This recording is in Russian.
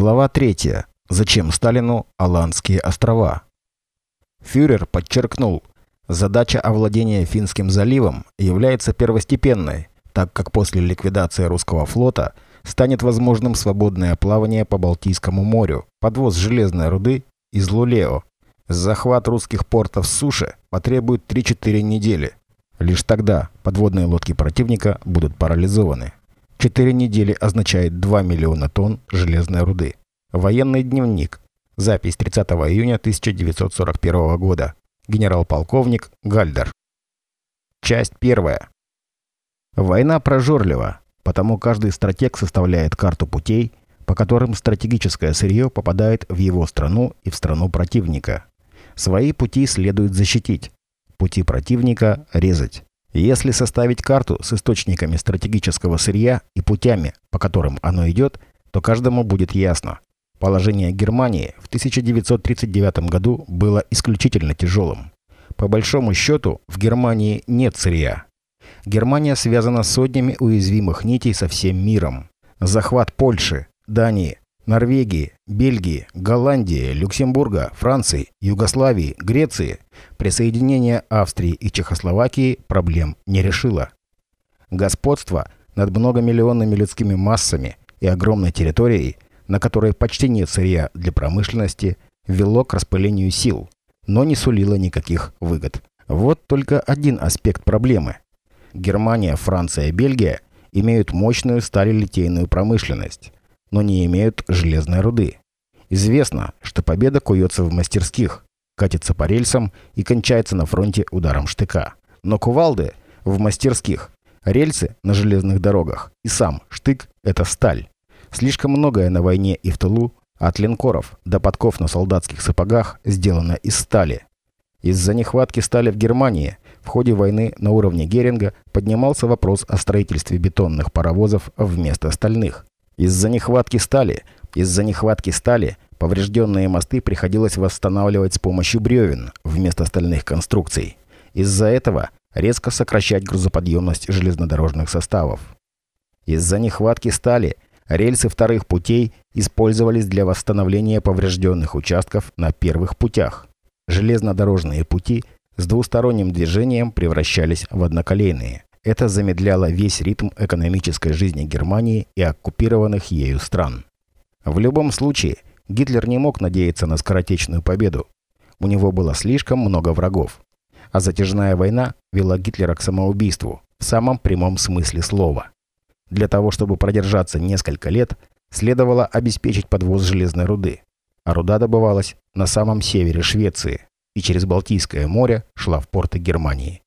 Глава 3. Зачем Сталину Аландские острова? Фюрер подчеркнул, задача овладения Финским заливом является первостепенной, так как после ликвидации русского флота станет возможным свободное плавание по Балтийскому морю, подвоз железной руды из Лулео. Захват русских портов с суши потребует 3-4 недели. Лишь тогда подводные лодки противника будут парализованы. Четыре недели означает 2 миллиона тонн железной руды. Военный дневник. Запись 30 июня 1941 года. Генерал-полковник Гальдер. Часть первая. Война прожорлива, потому каждый стратег составляет карту путей, по которым стратегическое сырье попадает в его страну и в страну противника. Свои пути следует защитить, пути противника – резать. Если составить карту с источниками стратегического сырья и путями, по которым оно идет, то каждому будет ясно. Положение Германии в 1939 году было исключительно тяжелым. По большому счету, в Германии нет сырья. Германия связана сотнями уязвимых нитей со всем миром. Захват Польши, Дании, Норвегии, Бельгии, Голландии, Люксембурга, Франции, Югославии, Греции, присоединение Австрии и Чехословакии проблем не решило. Господство над многомиллионными людскими массами и огромной территорией, на которой почти нет сырья для промышленности, вело к распылению сил, но не сулило никаких выгод. Вот только один аспект проблемы. Германия, Франция и Бельгия имеют мощную сталелитейную промышленность но не имеют железной руды. Известно, что победа куется в мастерских, катится по рельсам и кончается на фронте ударом штыка. Но кувалды в мастерских, рельсы на железных дорогах и сам штык – это сталь. Слишком многое на войне и в тылу, от линкоров до подков на солдатских сапогах, сделано из стали. Из-за нехватки стали в Германии в ходе войны на уровне Геринга поднимался вопрос о строительстве бетонных паровозов вместо стальных. Из-за нехватки стали, из-за нехватки стали поврежденные мосты приходилось восстанавливать с помощью бревен вместо стальных конструкций. Из-за этого резко сокращать грузоподъемность железнодорожных составов. Из-за нехватки стали рельсы вторых путей использовались для восстановления поврежденных участков на первых путях. Железнодорожные пути с двусторонним движением превращались в одноколейные. Это замедляло весь ритм экономической жизни Германии и оккупированных ею стран. В любом случае, Гитлер не мог надеяться на скоротечную победу. У него было слишком много врагов. А затяжная война вела Гитлера к самоубийству в самом прямом смысле слова. Для того, чтобы продержаться несколько лет, следовало обеспечить подвоз железной руды. А руда добывалась на самом севере Швеции и через Балтийское море шла в порты Германии.